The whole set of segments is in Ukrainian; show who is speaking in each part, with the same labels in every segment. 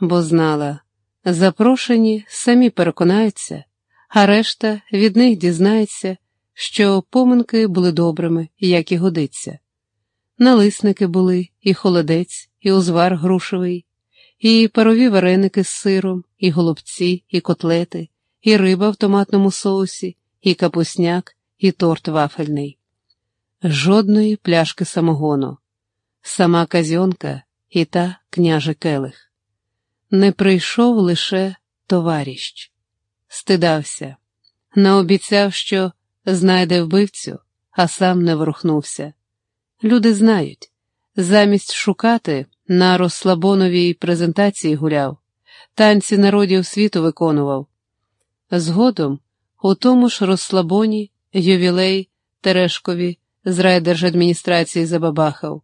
Speaker 1: бо знала, запрошені самі переконаються, а решта від них дізнається, що поминки були добрими, як і годиться. Налисники були, і холодець, і узвар грушевий, і парові вареники з сиром, і голубці, і котлети, і риба в томатному соусі, і капусняк, і торт вафельний. Жодної пляшки самогону, сама казьонка і та княже келих. Не прийшов лише товаріщ, стидався, наобіцяв, що знайде вбивцю, а сам не ворухнувся. Люди знають, замість шукати на розслабоновій презентації гуляв, танці народів світу виконував. Згодом, у тому ж розслабоні, ювілей Терешкові з райдержадміністрації забабахав.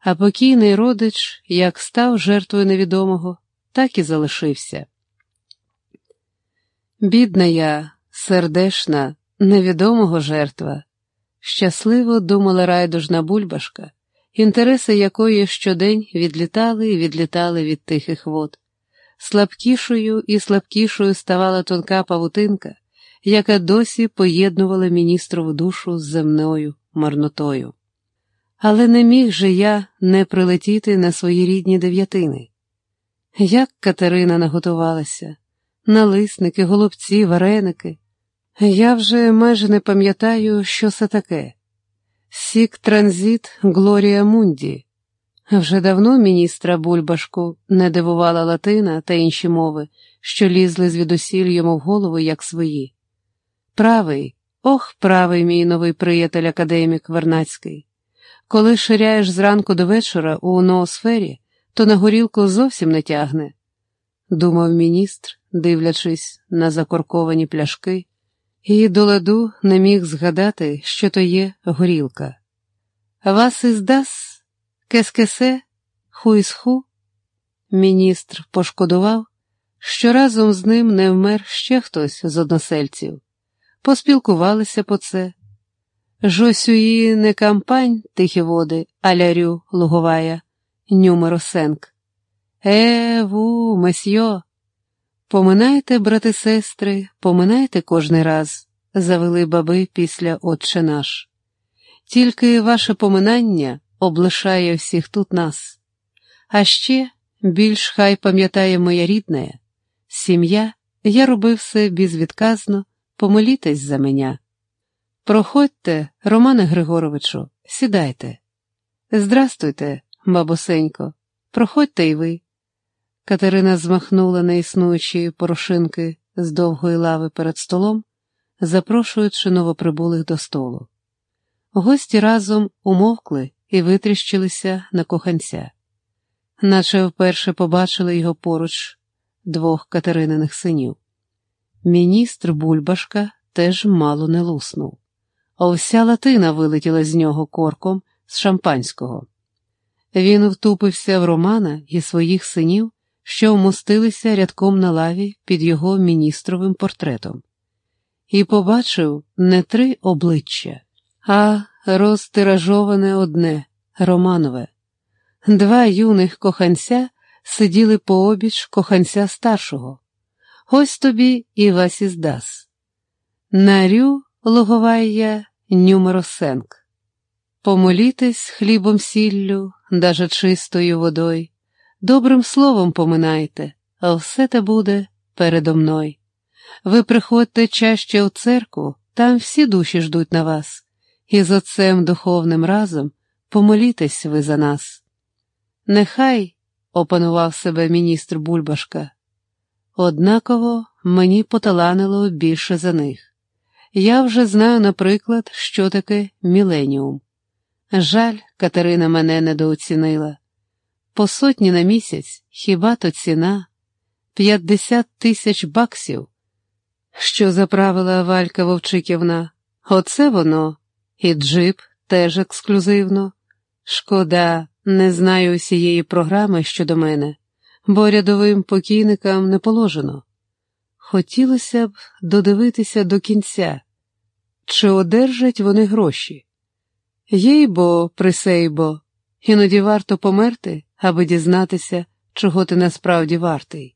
Speaker 1: А покійний родич, як став жертвою невідомого, так і залишився. Бідна я, сердешна, невідомого жертва, щасливо думала райдужна бульбашка, інтереси якої щодень відлітали і відлітали від тихих вод. Слабкішою і слабкішою ставала тонка павутинка, яка досі поєднувала міністрову душу з земною марнотою. Але не міг же я не прилетіти на свої рідні дев'ятини. Як Катерина наготувалася, налисники, голубці, вареники. Я вже майже не пам'ятаю, що це таке. Сік транзит Глорія Мунді. Вже давно міністра Бульбашку не дивувала латина та інші мови, що лізли звідусіль йому в голову, як свої. Правий, ох, правий мій новий приятель академік Вернацький. Коли ширяєш зранку до вечора у ноосфері, то на горілку зовсім не тягне, думав міністр, дивлячись на закорковані пляшки, і до ладу не міг згадати, що то є горілка. Вас іздас, кескесе, хуїсху? Міністр пошкодував, що разом з ним не вмер ще хтось з односельців. Поспілкувалися по це. Жосюї не кампань тихі води, алярю луговая, нюмеросенк. Е, ву, месьйо. Поминайте, брати сестри, поминайте кожний раз, завели баби після Отче наш. Тільки ваше поминання облишає всіх тут нас. А ще більш хай пам'ятає моя рідна, сім'я, я робив все безвідказно, помолітесь за мене. Проходьте, Романе Григоровичу, сідайте. Здрастуйте, бабусенько, проходьте й ви. Катерина змахнула неіснуючі порошинки з довгої лави перед столом, запрошуючи новоприбулих до столу. Гості разом умовкли і витріщилися на коханця, наче вперше побачили його поруч двох катерининих синів. Міністр Бульбашка теж мало не луснув, а вся латина вилетіла з нього корком з шампанського. Він втупився в Романа і своїх синів, що вмостилися рядком на лаві під його міністровим портретом, і побачив не три обличчя, а розтиражоване одне Романове. Два юних коханця сиділи пообіч коханця старшого. Ось тобі і Васіздас. Нарю логовая нюмеросенк. Помолітесь хлібом сіллю, даже чистою водою, добрим словом поминайте, а все те буде передо мною. Ви приходьте чаще у церкву, там всі душі ждуть на вас, і з отцем духовним разом помолітесь ви за нас. Нехай, опанував себе міністр Бульбашка, однаково мені поталанило більше за них. Я вже знаю, наприклад, що таке міленіум. Жаль, Катерина мене недооцінила. По сотні на місяць хіба то ціна п'ятдесят тисяч баксів, що заправила Валька Вовчиківна. Оце воно, і джип теж ексклюзивно. Шкода, не знаю усієї програми щодо мене, бо рядовим покійникам не положено. Хотілося б додивитися до кінця, чи одержать вони гроші. Їй бо, присейбо, іноді варто померти, аби дізнатися, чого ти насправді вартий.